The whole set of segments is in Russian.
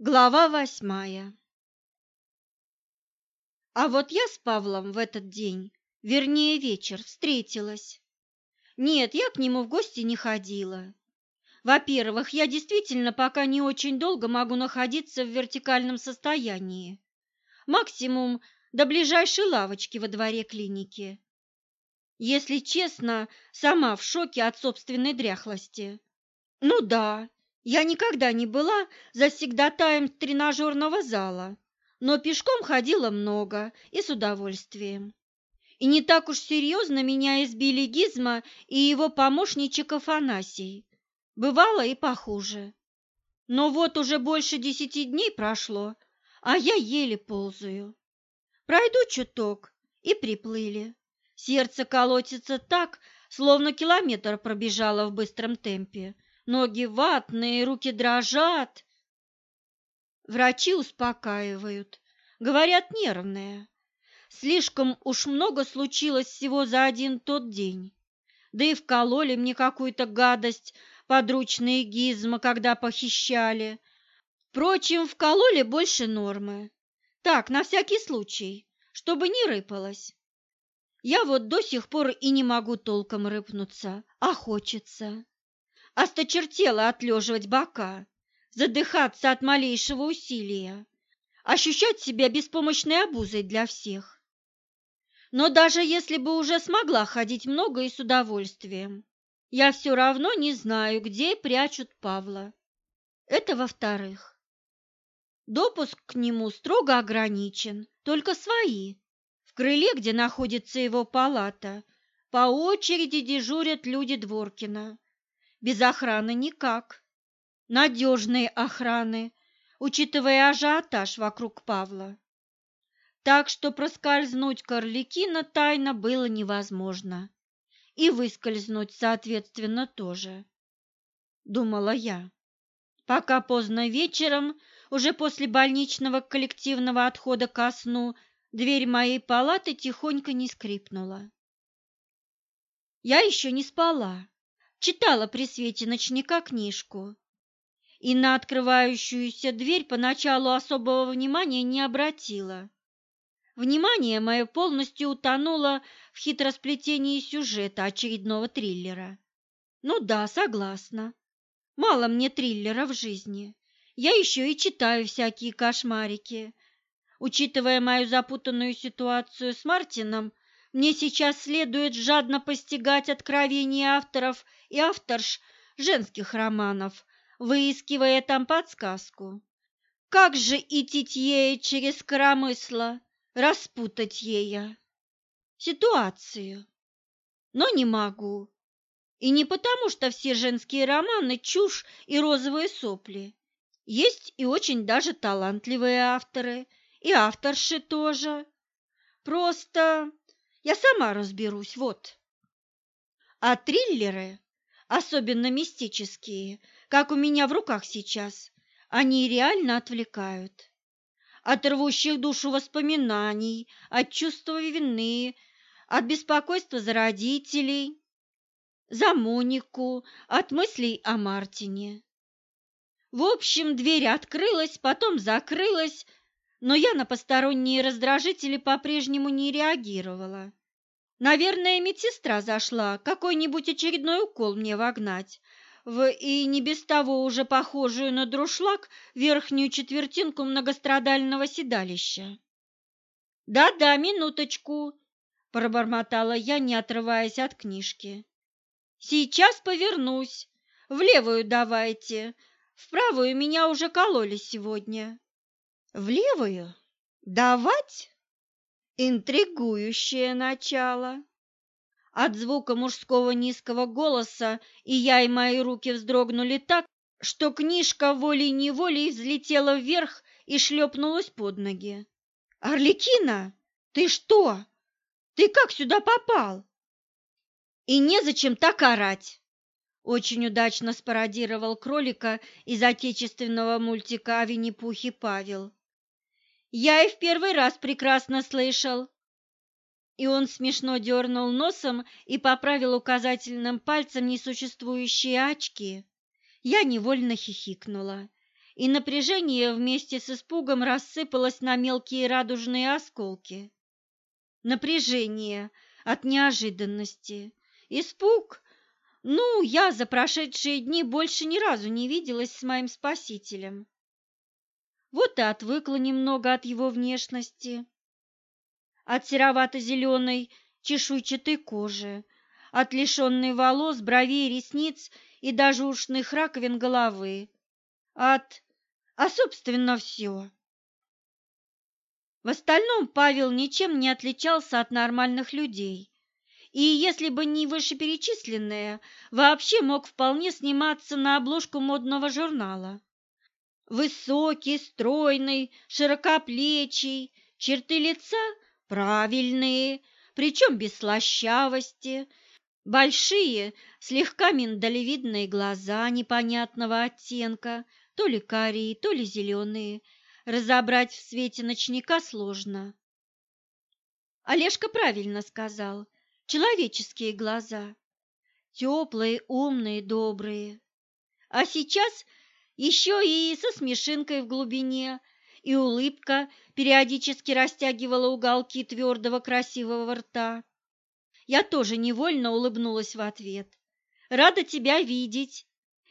Глава восьмая А вот я с Павлом в этот день, вернее вечер, встретилась. Нет, я к нему в гости не ходила. Во-первых, я действительно пока не очень долго могу находиться в вертикальном состоянии. Максимум до ближайшей лавочки во дворе клиники. Если честно, сама в шоке от собственной дряхлости. Ну да, я никогда не была завсегдатаем тренажерного зала, но пешком ходила много и с удовольствием. И не так уж серьезно меня избили Гизма и его помощничек Афанасий. Бывало и похуже. Но вот уже больше десяти дней прошло, а я еле ползаю. Пройду чуток и приплыли. Сердце колотится так, словно километр пробежало в быстром темпе. Ноги ватные, руки дрожат. Врачи успокаивают, говорят, нервная. Слишком уж много случилось всего за один тот день. Да и вкололи мне какую-то гадость подручные гизма, когда похищали. Впрочем, вкололи больше нормы. Так, на всякий случай, чтобы не рыпалось. Я вот до сих пор и не могу толком рыпнуться, а хочется. Осточертело отлеживать бока, задыхаться от малейшего усилия, ощущать себя беспомощной обузой для всех. Но даже если бы уже смогла ходить много и с удовольствием, я все равно не знаю, где прячут Павла. Это во-вторых. Допуск к нему строго ограничен, только свои. В крыле, где находится его палата, по очереди дежурят люди Дворкина, без охраны никак. Надежной охраны, учитывая ажиотаж вокруг Павла. Так что проскользнуть Корликина тайно было невозможно. И выскользнуть, соответственно, тоже. Думала я. Пока поздно вечером, уже после больничного коллективного отхода ко сну, дверь моей палаты тихонько не скрипнула. Я еще не спала читала при свете ночника книжку и на открывающуюся дверь поначалу особого внимания не обратила. Внимание мое полностью утонуло в хитросплетении сюжета очередного триллера. Ну да, согласна. Мало мне триллера в жизни. Я еще и читаю всякие кошмарики. Учитывая мою запутанную ситуацию с Мартином, мне сейчас следует жадно постигать откровения авторов и авторш женских романов, выискивая там подсказку. Как же идти ей через коромысло, распутать ея ситуацию? Но не могу. И не потому, что все женские романы – чушь и розовые сопли. Есть и очень даже талантливые авторы, и авторши тоже. Просто я сама разберусь, вот. А триллеры особенно мистические, как у меня в руках сейчас, они реально отвлекают. От рвущих душу воспоминаний, от чувства вины, от беспокойства за родителей, за Монику, от мыслей о Мартине. В общем, дверь открылась, потом закрылась, но я на посторонние раздражители по-прежнему не реагировала. Наверное, медсестра зашла какой-нибудь очередной укол мне вогнать в и не без того уже похожую на друшлаг верхнюю четвертинку многострадального седалища. «Да-да, минуточку», – пробормотала я, не отрываясь от книжки. «Сейчас повернусь. В левую давайте. В правую меня уже кололи сегодня». «В левую? Давать?» Интригующее начало. От звука мужского низкого голоса и я, и мои руки вздрогнули так, что книжка волей-неволей взлетела вверх и шлепнулась под ноги. «Орликина, ты что? Ты как сюда попал?» «И незачем так орать!» Очень удачно спародировал кролика из отечественного мультика о Винни-Пухе Павел. Я и в первый раз прекрасно слышал. И он смешно дернул носом и поправил указательным пальцем несуществующие очки. Я невольно хихикнула. и напряжение вместе с испугом рассыпалось на мелкие радужные осколки. Напряжение от неожиданности, испуг. Ну, я за прошедшие дни больше ни разу не виделась с моим спасителем. Вот и отвыкла немного от его внешности, от серовато-зеленой чешуйчатой кожи, от лишенной волос, бровей, ресниц и даже ушных раковин головы, от... а, собственно, все. В остальном Павел ничем не отличался от нормальных людей, и если бы не вышеперечисленное, вообще мог вполне сниматься на обложку модного журнала. Высокий, стройный, широкоплечий, черты лица правильные, причем без слащавости, большие, слегка миндалевидные глаза непонятного оттенка, то ли карие, то ли зеленые, разобрать в свете ночника сложно. Олежка правильно сказал, человеческие глаза, теплые, умные, добрые. А сейчас еще и со смешинкой в глубине, и улыбка периодически растягивала уголки твердого красивого рта. Я тоже невольно улыбнулась в ответ. «Рада тебя видеть.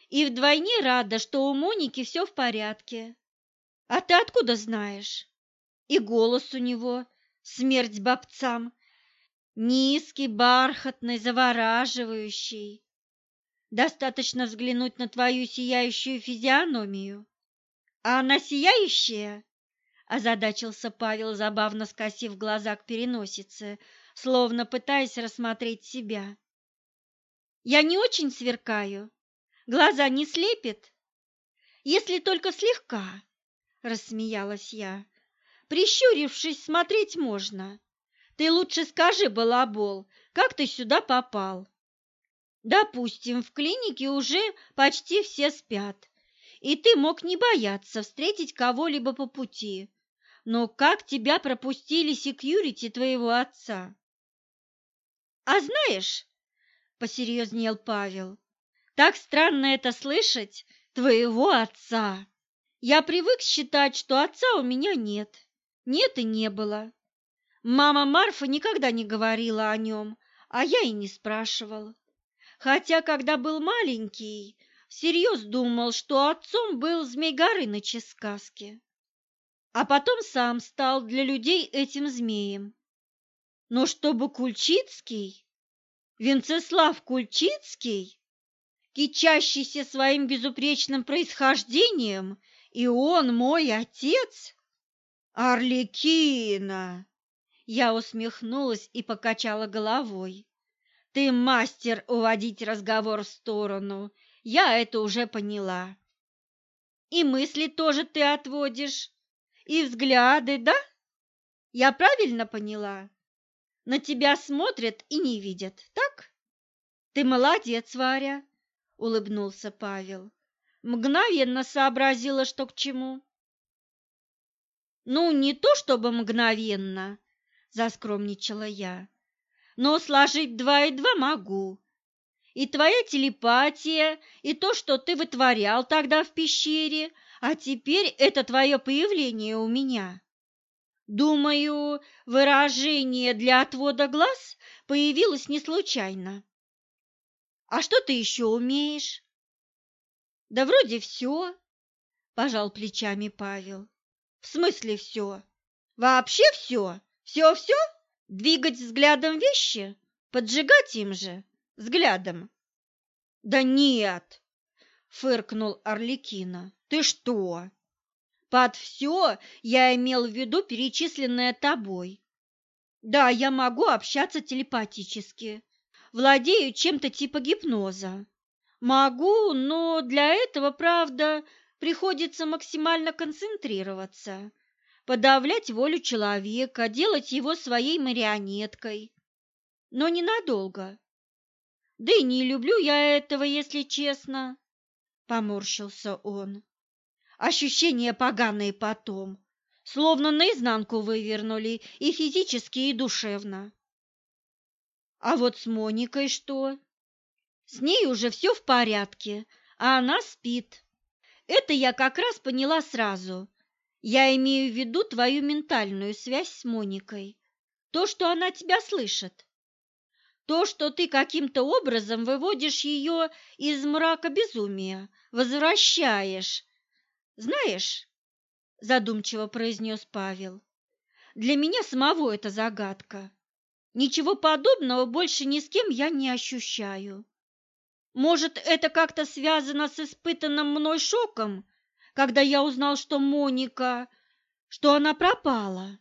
И вдвойне рада, что у Моники все в порядке. А ты откуда знаешь?» И голос у него, смерть бабцам, низкий, бархатный, завораживающий. Достаточно взглянуть на твою сияющую физиономию. А она сияющая? Озадачился Павел, забавно скосив глаза к переносице, словно пытаясь рассмотреть себя. Я не очень сверкаю. Глаза не слепит? Если только слегка, рассмеялась я. Прищурившись, смотреть можно. Ты лучше скажи, балабол, как ты сюда попал? Допустим, в клинике уже почти все спят, и ты мог не бояться встретить кого-либо по пути. Но как тебя пропустили секьюрити твоего отца? А знаешь, посерьезнел Павел, так странно это слышать, твоего отца. Я привык считать, что отца у меня нет. Нет и не было. Мама Марфа никогда не говорила о нем, а я и не спрашивал хотя, когда был маленький, всерьез думал, что отцом был Змей Горыныч из сказки, а потом сам стал для людей этим змеем. Но чтобы Кульчицкий, Венцеслав Кульчицкий, кичащийся своим безупречным происхождением, и он мой отец? Орликина! Я усмехнулась и покачала головой. Ты мастер уводить разговор в сторону, я это уже поняла. И мысли тоже ты отводишь, и взгляды, да? Я правильно поняла? На тебя смотрят и не видят, так? Ты молодец, Варя, улыбнулся Павел. Мгновенно сообразила, что к чему. Ну, не то чтобы мгновенно, заскромничала я но сложить два и два могу. И твоя телепатия, и то, что ты вытворял тогда в пещере, а теперь это твое появление у меня. Думаю, выражение для отвода глаз появилось не случайно. А что ты еще умеешь? Да вроде все, пожал плечами Павел. В смысле все? Вообще все? Все-все? Двигать взглядом вещи? Поджигать им же взглядом? Да нет, фыркнул Орликина. Ты что? Под все я имел в виду перечисленное тобой. Да, я могу общаться телепатически, владею чем-то типа гипноза. Могу, но для этого, правда, приходится максимально концентрироваться подавлять волю человека, делать его своей марионеткой. Но ненадолго. Да и не люблю я этого, если честно, поморщился он. Ощущения поганые потом, словно наизнанку вывернули и физически, и душевно. А вот с Моникой что? С ней уже все в порядке, а она спит. Это я как раз поняла сразу. Я имею в виду твою ментальную связь с Моникой. То, что она тебя слышит. То, что ты каким-то образом выводишь ее из мрака безумия, возвращаешь. Знаешь, задумчиво произнес Павел, для меня самого это загадка. Ничего подобного больше ни с кем я не ощущаю. Может, это как-то связано с испытанным мной шоком, когда я узнал, что Моника, что она пропала.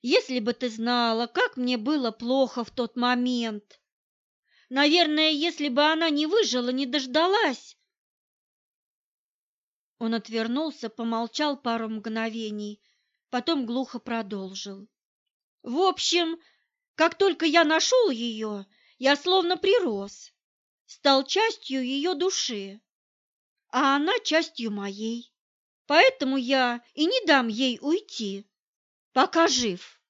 Если бы ты знала, как мне было плохо в тот момент. Наверное, если бы она не выжила, не дождалась. Он отвернулся, помолчал пару мгновений, потом глухо продолжил. В общем, как только я нашел ее, я словно прирос, стал частью ее души, а она частью моей. Поэтому я и не дам ей уйти, пока жив.